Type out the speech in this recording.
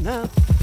Now.